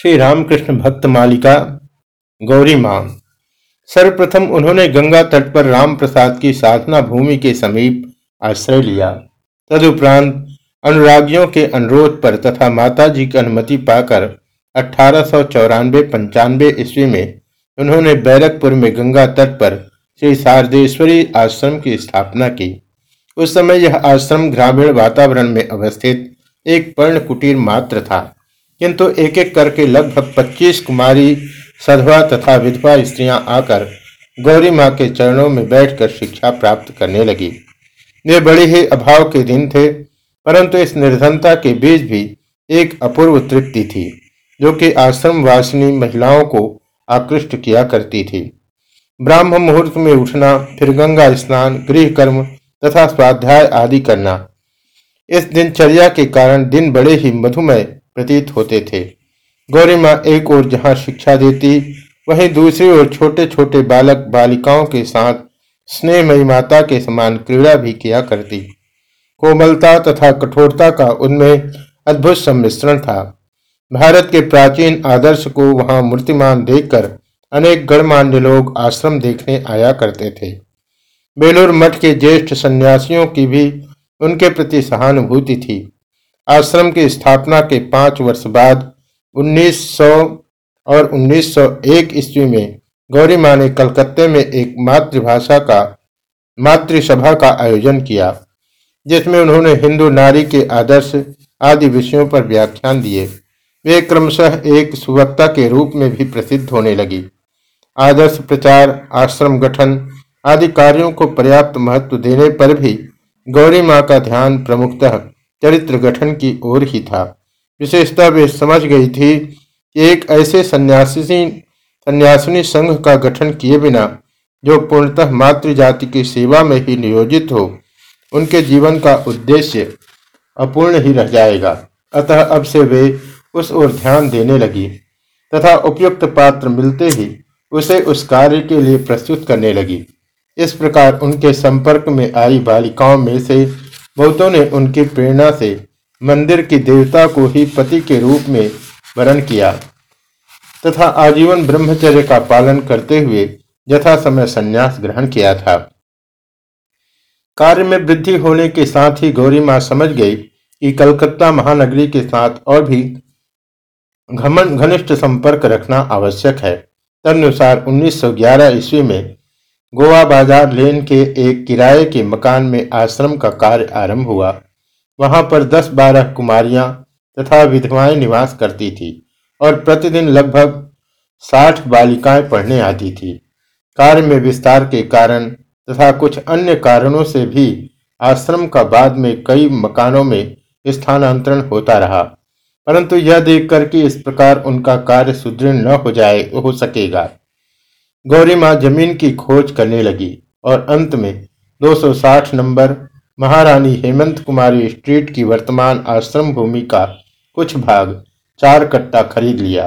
श्री रामकृष्ण भक्त मालिका गौरी माँ। सर्वप्रथम उन्होंने गंगा तट पर राम प्रसाद की साधना भूमि के समीप आश्रय लिया। तदुपरांत अनुरागियों के अनुरोध पर तथा माता जी की अनुमति पाकर अठारह सौ चौरानवे पंचानवे ईस्वी में उन्होंने बैरकपुर में गंगा तट पर श्री शारदेश्वरी आश्रम की स्थापना की। उस समय यह आश्रम ग्रामीण वातावरण में अवस्थित एक पर्ण कुटीर मात्र था। किंतु एक एक करके लगभग 25 कुमारी, सधवा तथा विधवा स्त्रियाँ आकर गौरी माँ के चरणों में बैठकर शिक्षा प्राप्त करने लगी। वे बड़े ही अभाव के दिन थे, परंतु इस निर्धनता के बीच भी एक अपूर्व तृप्ति थी, जो कि आश्रम वासिनी महिलाओं को आकृष्ट किया करती थी। ब्राह्म मुहूर्त में उठना, फिर गंगा स्नान गृह कर्म तथा स्वाध्याय आदि करना। इस दिनचर्या के कारण दिन बड़े ही मधुमय प्रतीत होते थे। गौरी माँ एक ओर जहाँ शिक्षा देती, वहीं दूसरी ओर छोटे छोटे बालक बालिकाओं के साथ स्नेहमयी माता के समान क्रीड़ा भी किया करती। कोमलता तथा कठोरता का उनमें अद्भुत सम्मिश्रण था। भारत के प्राचीन आदर्श को वहाँ मूर्तिमान देखकर अनेक गणमान्य लोग आश्रम देखने आया करते थे। बेलूर मठ के ज्येष्ठ सन्यासियों की भी उनके प्रति सहानुभूति थी। आश्रम की स्थापना के पाँच वर्ष बाद 1900 और 1901 ईस्वी में गौरी माँ ने कलकत्ते में एक मातृभाषा का, मातृसभा का आयोजन किया, जिसमें उन्होंने हिंदू नारी के आदर्श आदि विषयों पर व्याख्यान दिए। वे क्रमशः एक सुवक्ता के रूप में भी प्रसिद्ध होने लगी। आदर्श प्रचार, आश्रम गठन आदि कार्यों को पर्याप्त महत्व देने पर भी गौरी माँ का ध्यान प्रमुखतः चरित्र गठन की ओर ही था। विशेषता वे समझ गई थी कि एक ऐसे सन्यासी सन्यासिनी संघ का गठन किए बिना, जो पूर्णतः मातृ जाति की सेवा में ही नियोजित हो, उनके जीवन का उद्देश्य अपूर्ण ही रह जाएगा। अतः अब से वे उस ओर ध्यान देने लगी, तथा उपयुक्त पात्र मिलते ही उसे उस कार्य के लिए प्रस्तुत करने लगी। इस प्रकार उनके संपर्क में आई बालिकाओं में से बहुतों ने उनकी प्रेरणा से मंदिर की देवता को ही पति के रूप में वरण किया तथा आजीवन ब्रह्मचर्य का पालन करते हुए यथा समय संन्यास ग्रहण किया था। कार्य में वृद्धि होने के साथ ही गौरी माँ समझ गई कि कलकत्ता महानगरी के साथ और भी घमन घनिष्ठ संपर्क रखना आवश्यक है। तदनुसार 1911 ईस्वी में गोवा बाज़ार लेन के एक किराए के मकान में आश्रम का कार्य आरंभ हुआ। वहाँ पर दस बारह कुमारियाँ तथा विधवाएँ निवास करती थी और प्रतिदिन लगभग साठ बालिकाएँ पढ़ने आती थी। कार्य में विस्तार के कारण तथा कुछ अन्य कारणों से भी आश्रम का बाद में कई मकानों में स्थानांतरण होता रहा। परंतु यह देखकर कि इस प्रकार उनका कार्य सुदृढ़ न हो जाए, हो सकेगा। गौरी माँ ज़मीन की खोज करने लगी और अंत में 260 नंबर महारानी हेमंत कुमारी स्ट्रीट की वर्तमान आश्रम भूमि का कुछ भाग चार कट्टा खरीद लिया।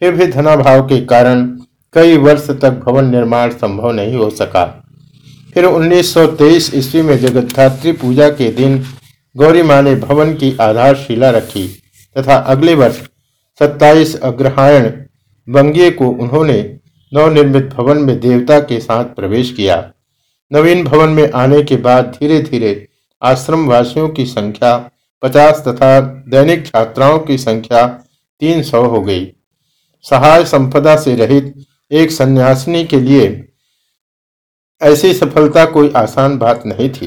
फिर भी धनाभाव के कारण कई वर्ष तक भवन निर्माण संभव नहीं हो सका। फिर 1923 ईस्वी में जगद्धात्री पूजा के दिन गौरी माँ ने भवन की आधारशिला रखी तथा अगले वर्ष 27 अग्रहायण बंगिए को उन्होंने नवनिर्मित भवन में देवता के साथ प्रवेश किया। नवीन भवन में आने के बाद धीरे धीरे आश्रम वासियों की संख्या, पचास तथा दैनिक छात्राओं की संख्या तीन सौ हो गई। सहाय संपदा से रहित एक सन्यासिनी के लिए ऐसी सफलता कोई आसान बात नहीं थी,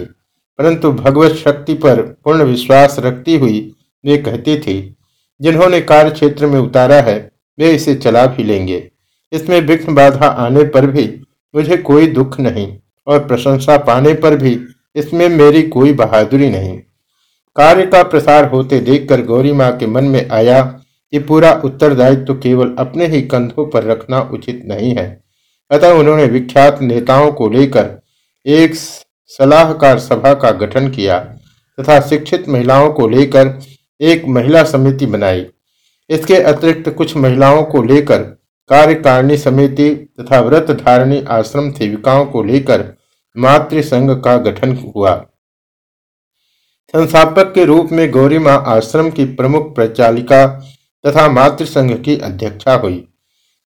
परंतु भगवत शक्ति पर पूर्ण विश्वास रखती हुई वे कहती थी, जिन्होंने कार्य क्षेत्र में उतारा है, वे इसे चला भी लेंगे। इसमें विघ्न बाधा आने पर भी मुझे कोई दुख नहीं और प्रशंसा पाने पर भी इसमें मेरी कोई बहादुरी नहीं। कार्य का प्रसार होते देखकर गौरी माँ के मन में आया कि पूरा उत्तरदायित्व तो केवल अपने ही कंधों पर रखना उचित नहीं है। अतः उन्होंने विख्यात नेताओं को लेकर एक सलाहकार सभा का गठन किया तथा शिक्षित महिलाओं को लेकर एक महिला समिति बनाई। इसके अतिरिक्त कुछ महिलाओं को लेकर कार्यकारिणी समिति तथा व्रत धारणी आश्रम सेविकाओं को लेकर मातृ संघ का गठन हुआ। संस्थापक के रूप में गौरी माँ आश्रम की प्रमुख प्रचालिका तथा मातृ संघ की अध्यक्षा हुई।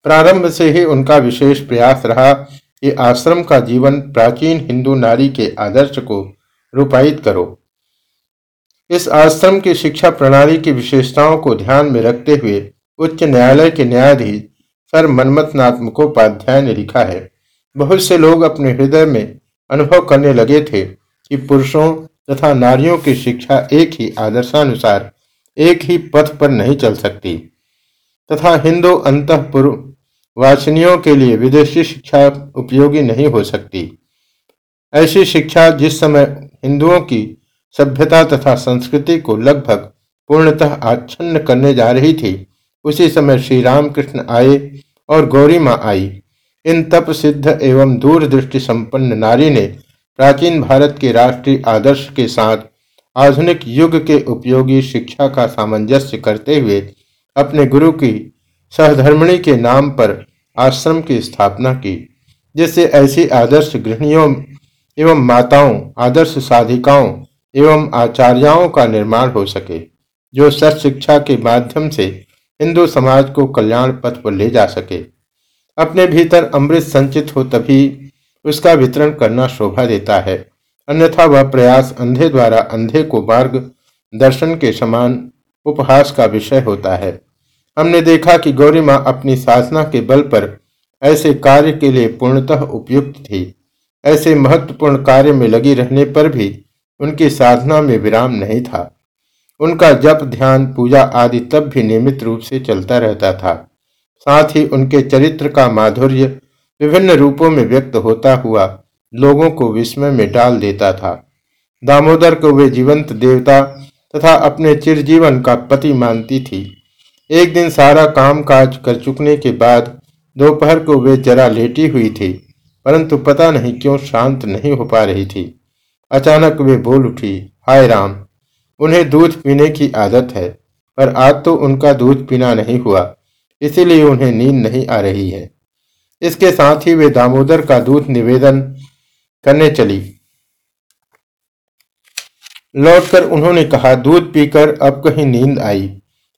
प्रारंभ से ही उनका विशेष प्रयास रहा कि आश्रम का जीवन प्राचीन हिंदू नारी के आदर्श को रूपायित करो। इस आश्रम की शिक्षा प्रणाली की विशेषताओं को ध्यान में रखते हुए उच्च न्यायालय के न्यायाधीश सर मनमथनाथ मुखोपाध्याय ने लिखा है। बहुत से लोग अपने हृदय में अनुभव करने लगे थे कि पुरुषों तथा नारियों की शिक्षा एक ही आदर्शानुसार, एक ही पथ पर नहीं चल सकती। तथा हिंदू अंतपुर वाचनियों के लिए विदेशी शिक्षा उपयोगी नहीं हो सकती। ऐसी शिक्षा जिस समय हिंदुओं की सभ्यता तथा संस्कृति को लगभग पूर्णतः आच्छन्न करने जा रही थी उसी समय श्री रामकृष्ण आए और गौरी माँ आई। इन तप सिद्ध एवं दूरदृष्टि संपन्न नारी ने प्राचीन भारत के राष्ट्रीय आदर्श के साथ आधुनिक युग के उपयोगी शिक्षा का सामंजस्य करते हुए अपने गुरु की सहधर्मिणी के नाम पर आश्रम की स्थापना की, जिससे ऐसी आदर्श गृहणियों एवं माताओं, आदर्श साधिकाओं एवं आचार्यों का निर्माण हो सके, जो सच शिक्षा के माध्यम से हिंदू समाज को कल्याण पथ पर ले जा सके। अपने भीतर अमृत संचित हो तभी उसका वितरण करना शोभा देता है। अन्यथा वह प्रयास अंधे द्वारा अंधे को मार्ग, दर्शन के समान उपहास का विषय होता है। हमने देखा कि गौरी माँ अपनी साधना के बल पर ऐसे कार्य के लिए पूर्णतः उपयुक्त थी। ऐसे महत्वपूर्ण कार्य में लगी रहने पर भी उनकी साधना में विराम नहीं था। उनका जप, ध्यान, पूजा आदि तब भी नियमित रूप से चलता रहता था। साथ ही उनके चरित्र का माधुर्य विभिन्न रूपों में व्यक्त होता हुआ लोगों को विस्मय में डाल देता था। दामोदर को वे जीवंत देवता तथा अपने चिरजीवन का पति मानती थी। एक दिन सारा काम काज कर चुकने के बाद दोपहर को वे जरा लेटी हुई थी, परंतु पता नहीं क्यों शांत नहीं हो पा रही थी। अचानक वे बोल उठी, हाय राम उन्हें दूध पीने की आदत है, पर आज तो उनका दूध पीना नहीं हुआ, इसीलिए उन्हें नींद नहीं आ रही है। इसके साथ ही वे दामोदर का दूध निवेदन करने चली। लौटकर उन्होंने कहा, दूध पीकर अब कहीं नींद आई।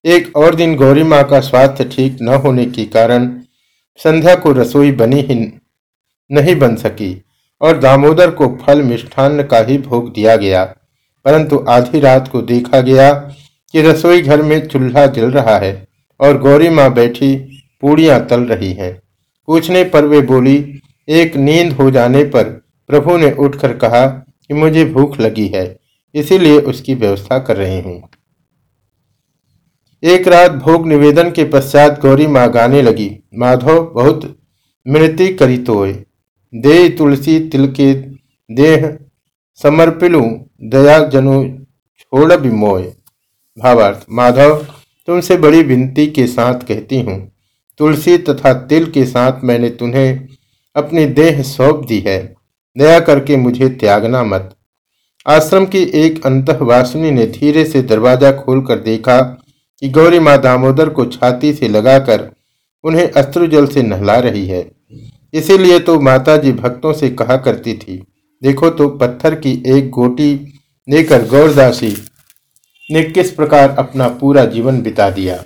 एक और दिन गौरी माँ का स्वास्थ्य ठीक न होने के कारण संध्या को रसोई बनी ही नहीं बन सकी और दामोदर को फल मिष्ठान्न का ही भोग दिया गया। परंतु आधी रात को देखा गया कि रसोई घर में चूल्हा जल रहा है और गौरी माँ बैठी पूड़ियाँ तल रही हैं। पूछने पर वे बोली, एक नींद हो जाने पर प्रभु ने उठकर कहा कि मुझे भूख लगी है, इसीलिए उसकी व्यवस्था कर रही हूँ। एक रात भोग निवेदन के पश्चात गौरी माँ गाने लगी, माधव, बहुत मृति करितोय दे तुलसी तिलके देह समर्पिलू दया जनु छोड़ विमोय। भावार्थ, माधव, तुमसे बड़ी विनती के साथ कहती हूँ। तुलसी तथा तिल के साथ मैंने तुम्हें अपनी देह सौंप दी है। दया करके मुझे त्यागना मत। आश्रम की एक अंतवासिनी ने धीरे से दरवाज़ा खोलकर देखा कि गौरी माँ दामोदर को छाती से लगाकर उन्हें अश्रुजल से नहला रही है। इसीलिए तो माताजी भक्तों से कहा करती थी देखो तो पत्थर की एक गोटी लेकर गौरदासी ने किस प्रकार अपना पूरा जीवन बिता दिया?